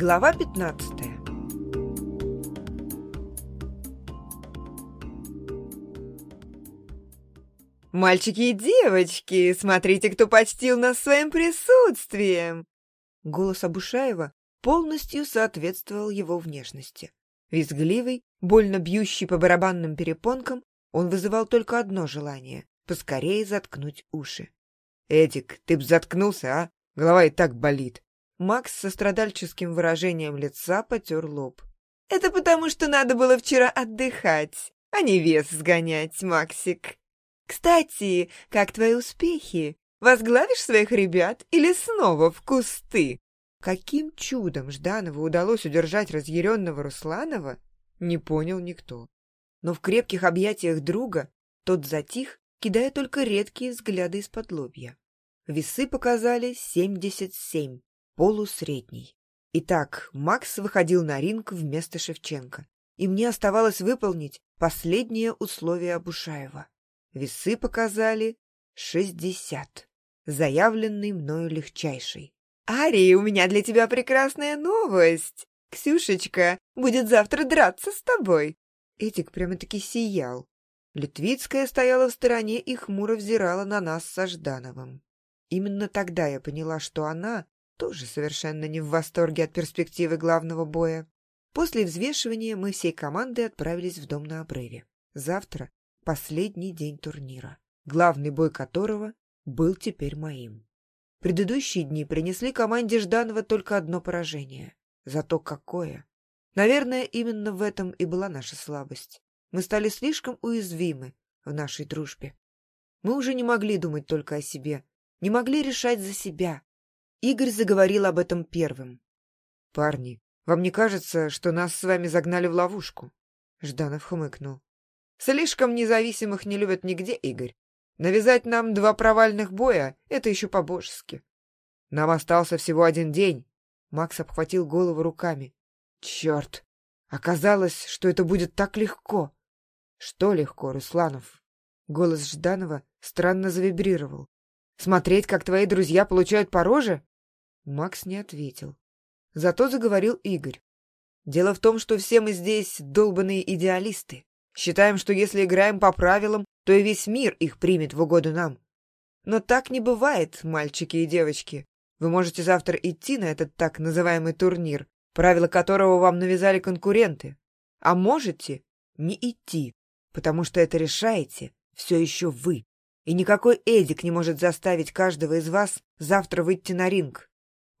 Глава 15 «Мальчики и девочки, смотрите, кто почтил нас своим присутствием!» Голос Абушаева полностью соответствовал его внешности. Визгливый, больно бьющий по барабанным перепонкам, он вызывал только одно желание — поскорее заткнуть уши. «Эдик, ты б заткнулся, а? Голова и так болит!» Макс со страдальческим выражением лица потер лоб. «Это потому, что надо было вчера отдыхать, а не вес сгонять, Максик. Кстати, как твои успехи? Возглавишь своих ребят или снова в кусты?» Каким чудом Жданову удалось удержать разъяренного Русланова, не понял никто. Но в крепких объятиях друга тот затих, кидая только редкие взгляды из-под лобья. Весы показали семьдесят семь полусредний. Итак, Макс выходил на ринг вместо Шевченко, и мне оставалось выполнить последнее условие Абушаева. Весы показали шестьдесят, заявленный мною легчайший. «Ари, у меня для тебя прекрасная новость! Ксюшечка будет завтра драться с тобой!» Этик прямо-таки сиял. Литвицкая стояла в стороне и хмуро взирала на нас со Ждановым. Именно тогда я поняла, что она тоже совершенно не в восторге от перспективы главного боя. После взвешивания мы всей командой отправились в дом на обрыве. Завтра последний день турнира, главный бой которого был теперь моим. Предыдущие дни принесли команде Жданова только одно поражение. Зато какое! Наверное, именно в этом и была наша слабость. Мы стали слишком уязвимы в нашей дружбе. Мы уже не могли думать только о себе, не могли решать за себя, Игорь заговорил об этом первым. «Парни, вам не кажется, что нас с вами загнали в ловушку?» Жданов хмыкнул. «Слишком независимых не любят нигде, Игорь. Навязать нам два провальных боя — это еще по-божески. Нам остался всего один день». Макс обхватил голову руками. «Черт! Оказалось, что это будет так легко!» «Что легко, Русланов?» Голос Жданова странно завибрировал. «Смотреть, как твои друзья получают по роже? Макс не ответил. Зато заговорил Игорь. Дело в том, что все мы здесь долбанные идеалисты. Считаем, что если играем по правилам, то и весь мир их примет в угоду нам. Но так не бывает, мальчики и девочки. Вы можете завтра идти на этот так называемый турнир, правила которого вам навязали конкуренты. А можете не идти, потому что это решаете все еще вы. И никакой Эдик не может заставить каждого из вас завтра выйти на ринг.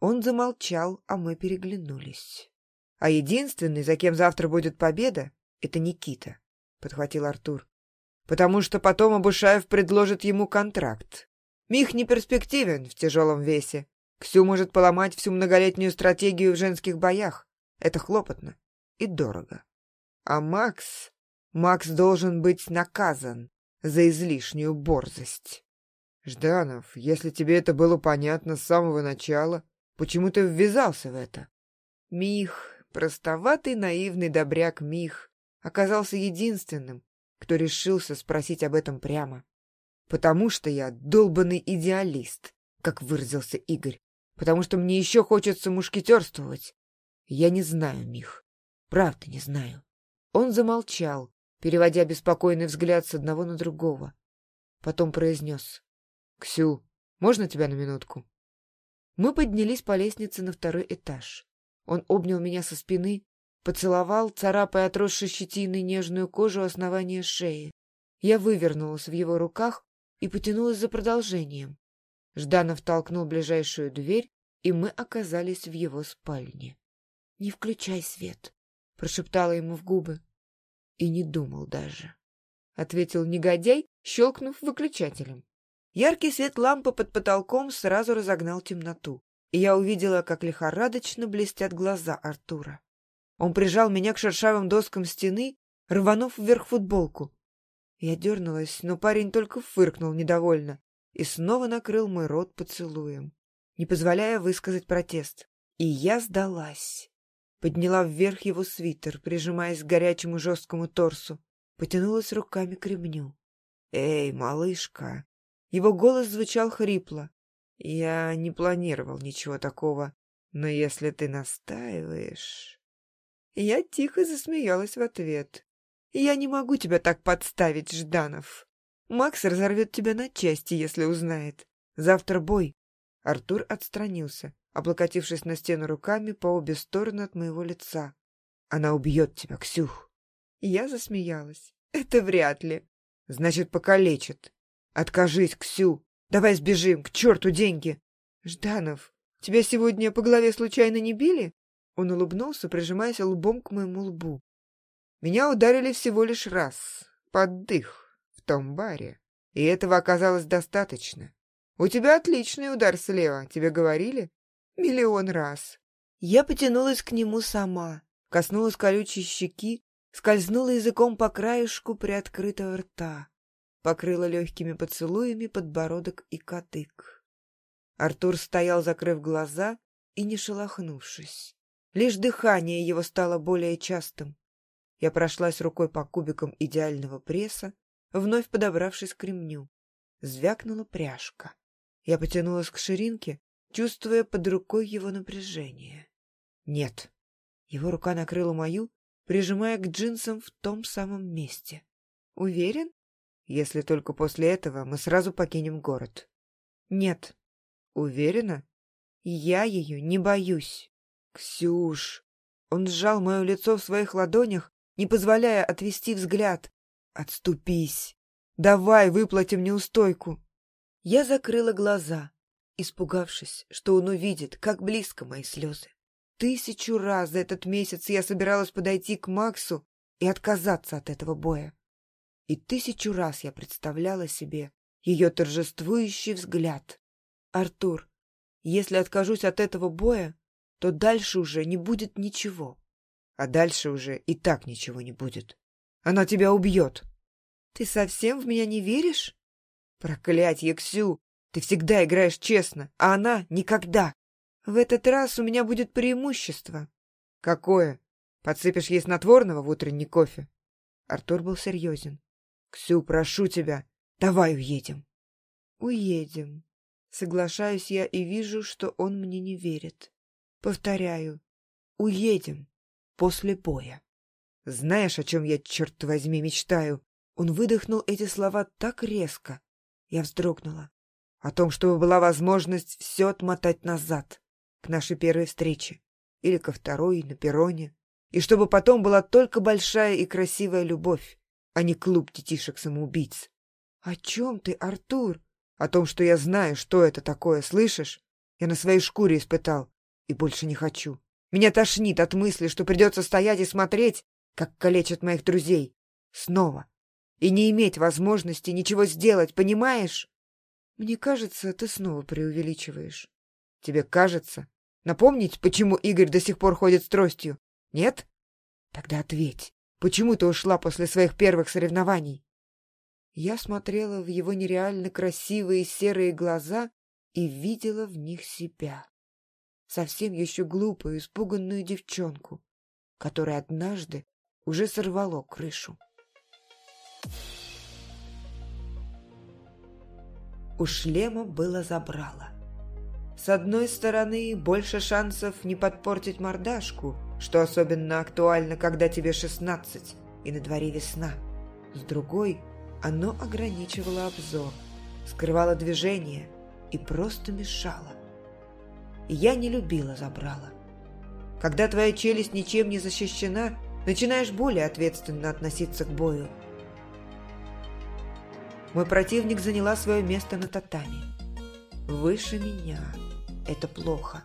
Он замолчал, а мы переглянулись. — А единственный, за кем завтра будет победа, — это Никита, — подхватил Артур. — Потому что потом Абушаев предложит ему контракт. Мих не перспективен в тяжелом весе. Ксю может поломать всю многолетнюю стратегию в женских боях. Это хлопотно и дорого. А Макс... Макс должен быть наказан за излишнюю борзость. Жданов, если тебе это было понятно с самого начала, Почему ты ввязался в это? Мих, простоватый наивный добряк Мих, оказался единственным, кто решился спросить об этом прямо. Потому что я долбанный идеалист, как выразился Игорь. Потому что мне еще хочется мушкетерствовать. Я не знаю, Мих. Правда не знаю. Он замолчал, переводя беспокойный взгляд с одного на другого. Потом произнес. — Ксю, можно тебя на минутку? Мы поднялись по лестнице на второй этаж. Он обнял меня со спины, поцеловал, царапая отросшей щетиной нежную кожу основания шеи. Я вывернулась в его руках и потянулась за продолжением. Жданов толкнул ближайшую дверь, и мы оказались в его спальне. — Не включай свет, — прошептала ему в губы. — И не думал даже, — ответил негодяй, щелкнув выключателем. Яркий свет лампы под потолком сразу разогнал темноту, и я увидела, как лихорадочно блестят глаза Артура. Он прижал меня к шершавым доскам стены, рванув вверх футболку. Я дернулась, но парень только фыркнул недовольно и снова накрыл мой рот поцелуем, не позволяя высказать протест. И я сдалась. Подняла вверх его свитер, прижимаясь к горячему жесткому торсу, потянулась руками к ремню. «Эй, малышка!» Его голос звучал хрипло. Я не планировал ничего такого. Но если ты настаиваешь... Я тихо засмеялась в ответ. Я не могу тебя так подставить, Жданов. Макс разорвет тебя на части, если узнает. Завтра бой. Артур отстранился, облокотившись на стену руками по обе стороны от моего лица. Она убьет тебя, Ксюх. Я засмеялась. Это вряд ли. Значит, покалечит. Откажись, Ксю. Давай сбежим, к черту деньги. Жданов, тебя сегодня по голове случайно не били? Он улыбнулся, прижимаясь лбом к моему лбу. Меня ударили всего лишь раз, под дых, в том баре. И этого оказалось достаточно. У тебя отличный удар слева, тебе говорили? Миллион раз. Я потянулась к нему сама, коснулась колючей щеки, скользнула языком по краешку приоткрытого рта, покрыла легкими поцелуями подбородок и кадык. Артур стоял, закрыв глаза и не шелохнувшись. Лишь дыхание его стало более частым. Я прошлась рукой по кубикам идеального пресса, вновь подобравшись к ремню. Звякнула пряжка. Я потянулась к ширинке, чувствуя под рукой его напряжение. Нет. Его рука накрыла мою, прижимая к джинсам в том самом месте. Уверен? Если только после этого мы сразу покинем город. Нет. Уверена? Я ее не боюсь. Ксюш. Он сжал мое лицо в своих ладонях, не позволяя отвести взгляд. «Отступись! Давай выплатим неустойку!» Я закрыла глаза, испугавшись, что он увидит, как близко мои слезы. Тысячу раз за этот месяц я собиралась подойти к Максу и отказаться от этого боя. И тысячу раз я представляла себе ее торжествующий взгляд. «Артур, если откажусь от этого боя, то дальше уже не будет ничего. А дальше уже и так ничего не будет. Она тебя убьет. Ты совсем в меня не веришь? Проклятье, Ксю! Ты всегда играешь честно, а она никогда. В этот раз у меня будет преимущество. Какое? Подсыпешь ей снотворного в утренний кофе? Артур был серьезен. Ксю, прошу тебя, давай уедем. Уедем. Соглашаюсь я и вижу, что он мне не верит. Повторяю, уедем после боя. Знаешь, о чем я, черт возьми, мечтаю? Он выдохнул эти слова так резко. Я вздрогнула. О том, чтобы была возможность все отмотать назад, к нашей первой встрече. Или ко второй, на перроне. И чтобы потом была только большая и красивая любовь, а не клуб детишек-самоубийц. — О чем ты, Артур? — О том, что я знаю, что это такое, слышишь? Я на своей шкуре испытал. И больше не хочу. Меня тошнит от мысли, что придется стоять и смотреть, как калечат моих друзей. Снова. И не иметь возможности ничего сделать, понимаешь? Мне кажется, ты снова преувеличиваешь. Тебе кажется? Напомнить, почему Игорь до сих пор ходит с тростью? Нет? Тогда ответь. Почему ты ушла после своих первых соревнований? Я смотрела в его нереально красивые серые глаза и видела в них себя совсем еще глупую, испуганную девчонку, которая однажды уже сорвало крышу. У шлема было забрало. С одной стороны, больше шансов не подпортить мордашку, что особенно актуально, когда тебе 16 и на дворе весна. С другой, оно ограничивало обзор, скрывало движение и просто мешало я не любила забрала. Когда твоя челюсть ничем не защищена, начинаешь более ответственно относиться к бою. Мой противник заняла свое место на татами. Выше меня. Это плохо.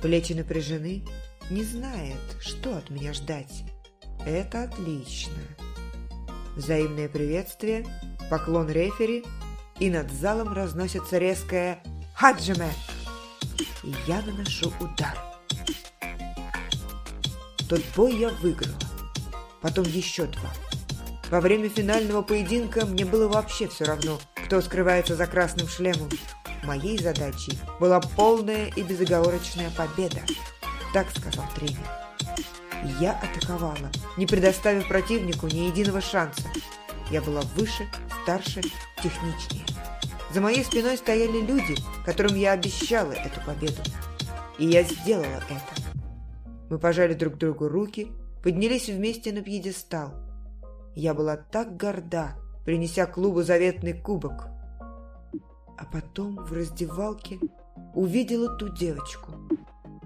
Плечи напряжены, не знает, что от меня ждать. Это отлично. Взаимное приветствие, поклон рефери, и над залом разносится резкое «Хаджиме!» и я наношу удар. Тот бой я выиграла. Потом еще два. Во время финального поединка мне было вообще все равно, кто скрывается за красным шлемом. Моей задачей была полная и безоговорочная победа. Так сказал тренер. И я атаковала, не предоставив противнику ни единого шанса. Я была выше, старше, техничнее. За моей спиной стояли люди, которым я обещала эту победу. И я сделала это. Мы пожали друг другу руки, поднялись вместе на пьедестал. Я была так горда, принеся клубу заветный кубок. А потом в раздевалке увидела ту девочку,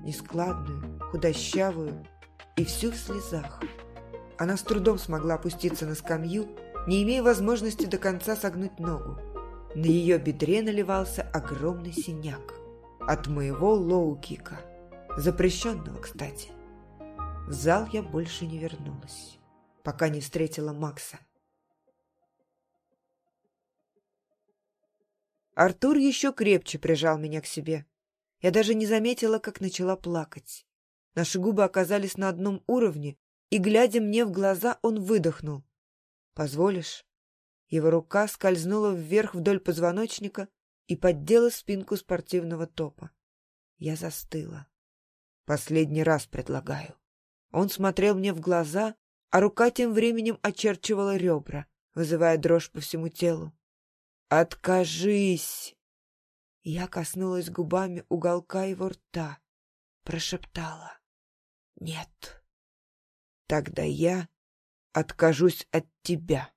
нескладную, худощавую и всю в слезах. Она с трудом смогла опуститься на скамью, не имея возможности до конца согнуть ногу. На ее бедре наливался огромный синяк от моего лоу-кика, запрещенного, кстати. В зал я больше не вернулась, пока не встретила Макса. Артур еще крепче прижал меня к себе. Я даже не заметила, как начала плакать. Наши губы оказались на одном уровне, и, глядя мне в глаза, он выдохнул. «Позволишь?» Его рука скользнула вверх вдоль позвоночника и поддела спинку спортивного топа. Я застыла. «Последний раз предлагаю». Он смотрел мне в глаза, а рука тем временем очерчивала ребра, вызывая дрожь по всему телу. «Откажись!» Я коснулась губами уголка его рта, прошептала. «Нет». «Тогда я откажусь от тебя».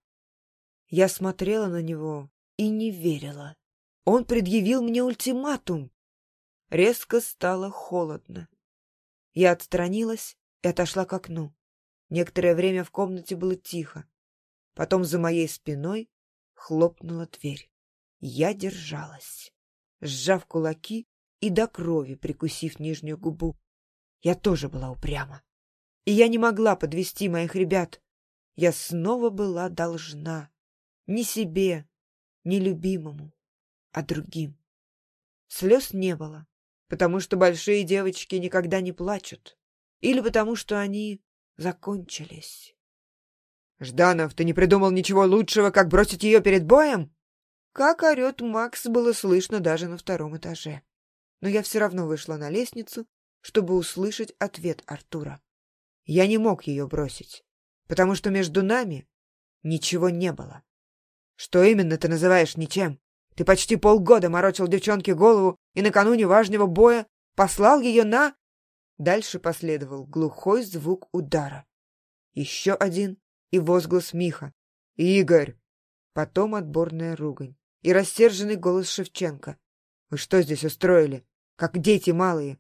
Я смотрела на него и не верила. Он предъявил мне ультиматум. Резко стало холодно. Я отстранилась и отошла к окну. Некоторое время в комнате было тихо. Потом за моей спиной хлопнула дверь. Я держалась, сжав кулаки и до крови прикусив нижнюю губу. Я тоже была упряма. И я не могла подвести моих ребят. Я снова была должна. Не себе, не любимому, а другим. Слез не было, потому что большие девочки никогда не плачут. Или потому что они закончились. «Жданов, ты не придумал ничего лучшего, как бросить ее перед боем?» Как орет Макс, было слышно даже на втором этаже. Но я все равно вышла на лестницу, чтобы услышать ответ Артура. Я не мог ее бросить, потому что между нами ничего не было. Что именно ты называешь ничем? Ты почти полгода морочил девчонке голову и накануне важного боя послал ее на... Дальше последовал глухой звук удара. Еще один и возглас Миха. «Игорь!» Потом отборная ругань и рассерженный голос Шевченко. «Вы что здесь устроили? Как дети малые!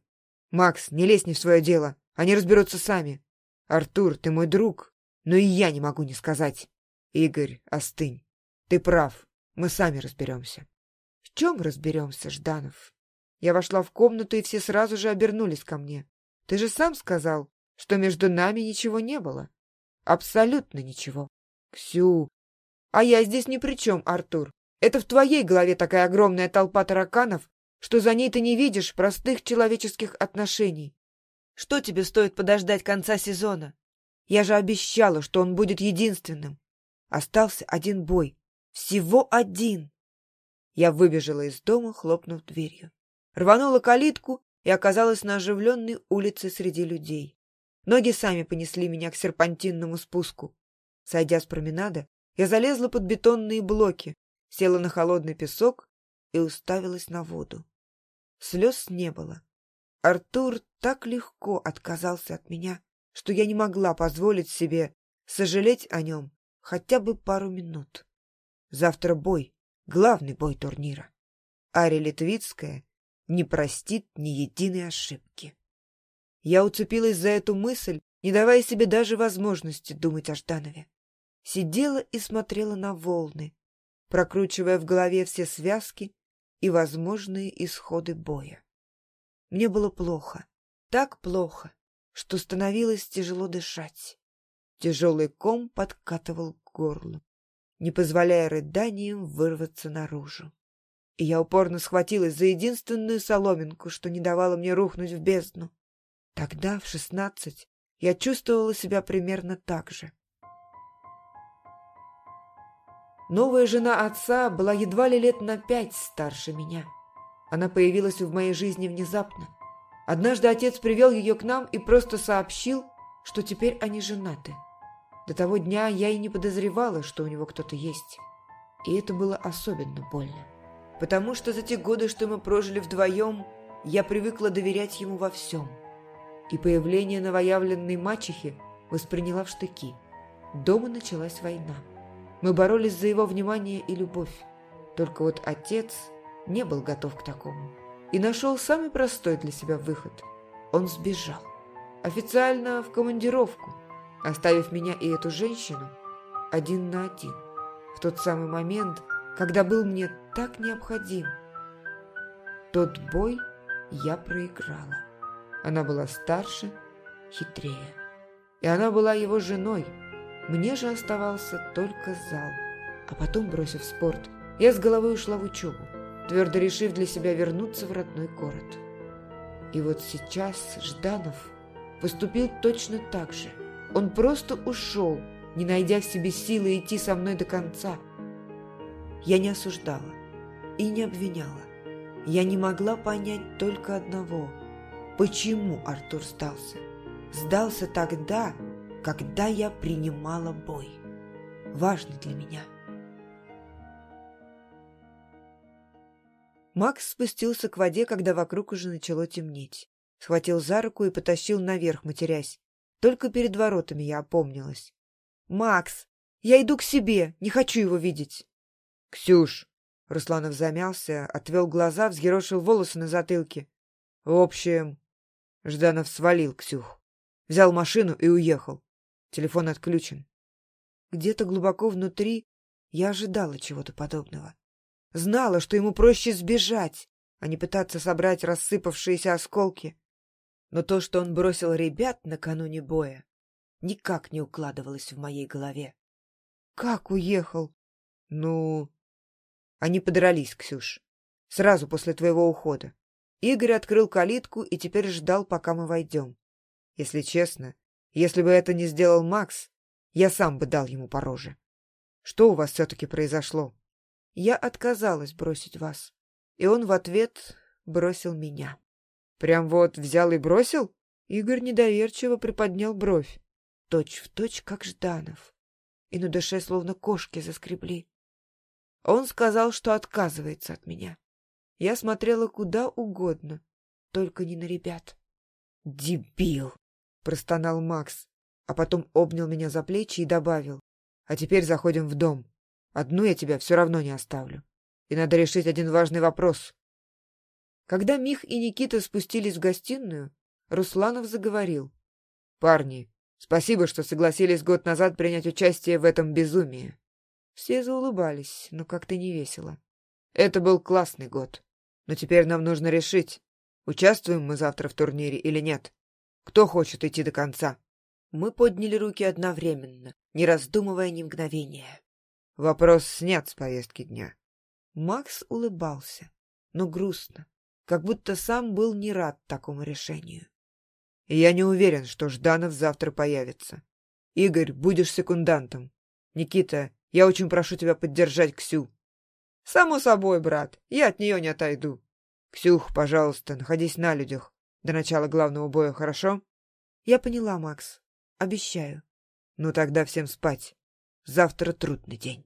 Макс, не лезь не в свое дело, они разберутся сами. Артур, ты мой друг, но и я не могу не сказать. Игорь, остынь. Ты прав, мы сами разберемся». «В чем разберемся, Жданов?» Я вошла в комнату, и все сразу же обернулись ко мне. «Ты же сам сказал, что между нами ничего не было». Абсолютно ничего. Ксю. А я здесь ни при чем, Артур. Это в твоей голове такая огромная толпа тараканов, что за ней ты не видишь простых человеческих отношений. Что тебе стоит подождать конца сезона? Я же обещала, что он будет единственным. Остался один бой. Всего один. Я выбежала из дома, хлопнув дверью. Рванула калитку и оказалась на оживленной улице среди людей. Ноги сами понесли меня к серпантинному спуску. Сойдя с променада, я залезла под бетонные блоки, села на холодный песок и уставилась на воду. Слез не было. Артур так легко отказался от меня, что я не могла позволить себе сожалеть о нем хотя бы пару минут. Завтра бой, главный бой турнира. Ария Литвицкая не простит ни единой ошибки. Я уцепилась за эту мысль, не давая себе даже возможности думать о Жданове. Сидела и смотрела на волны, прокручивая в голове все связки и возможные исходы боя. Мне было плохо, так плохо, что становилось тяжело дышать. Тяжелый ком подкатывал к горлу, не позволяя рыданиям вырваться наружу. И я упорно схватилась за единственную соломинку, что не давала мне рухнуть в бездну. Тогда, в шестнадцать, я чувствовала себя примерно так же. Новая жена отца была едва ли лет на пять старше меня. Она появилась в моей жизни внезапно. Однажды отец привел ее к нам и просто сообщил, что теперь они женаты. До того дня я и не подозревала, что у него кто-то есть. И это было особенно больно. Потому что за те годы, что мы прожили вдвоем, Я привыкла доверять ему во всем. И появление новоявленной мачехи восприняла в штыки. Дома началась война. Мы боролись за его внимание и любовь. Только вот отец не был готов к такому. И нашел самый простой для себя выход. Он сбежал. Официально в командировку, оставив меня и эту женщину один на один. В тот самый момент, когда был мне так необходим. Тот бой я проиграла. Она была старше, хитрее. И она была его женой. Мне же оставался только зал. А потом, бросив спорт, я с головой ушла в учебу, твердо решив для себя вернуться в родной город. И вот сейчас Жданов поступил точно так же. Он просто ушел, не найдя в себе силы идти со мной до конца. Я не осуждала и не обвиняла. Я не могла понять только одного. Почему Артур сдался? Сдался тогда, когда я принимала бой. Важно для меня. Макс спустился к воде, когда вокруг уже начало темнеть. Схватил за руку и потащил наверх, матерясь. Только перед воротами я опомнилась. «Макс, я иду к себе, не хочу его видеть». «Ксюш!» Русланов замялся, отвел глаза, взъерошил волосы на затылке. «В общем...» Жданов свалил Ксюх. Взял машину и уехал. Телефон отключен. Где-то глубоко внутри я ожидала чего-то подобного. Знала, что ему проще сбежать, а не пытаться собрать рассыпавшиеся осколки. Но то, что он бросил ребят накануне боя, никак не укладывалось в моей голове. «Как уехал?» «Ну...» Они подрались, Ксюш. Сразу после твоего ухода. Игорь открыл калитку и теперь ждал, пока мы войдем. Если честно, если бы это не сделал Макс, я сам бы дал ему по роже. Что у вас все-таки произошло? Я отказалась бросить вас. И он в ответ бросил меня. Прям вот взял и бросил? Игорь недоверчиво приподнял бровь. Точь в точь, как Жданов. И на душе словно кошки заскребли. Он сказал, что отказывается от меня. Я смотрела куда угодно, только не на ребят. «Дебил!» — простонал Макс, а потом обнял меня за плечи и добавил. «А теперь заходим в дом. Одну я тебя все равно не оставлю. И надо решить один важный вопрос». Когда Мих и Никита спустились в гостиную, Русланов заговорил. «Парни, спасибо, что согласились год назад принять участие в этом безумии. Все заулыбались, но как-то не весело. Это был классный год. Но теперь нам нужно решить, участвуем мы завтра в турнире или нет. Кто хочет идти до конца? Мы подняли руки одновременно, не раздумывая ни мгновения. Вопрос снят с повестки дня. Макс улыбался, но грустно, как будто сам был не рад такому решению. я не уверен, что Жданов завтра появится. Игорь, будешь секундантом. Никита, я очень прошу тебя поддержать Ксю. Само собой, брат, я от нее не отойду. Ксюх, пожалуйста, находись на людях до начала главного боя, хорошо? Я поняла, Макс. Обещаю. Ну тогда всем спать. Завтра трудный день.